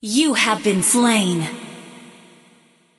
You have been slain.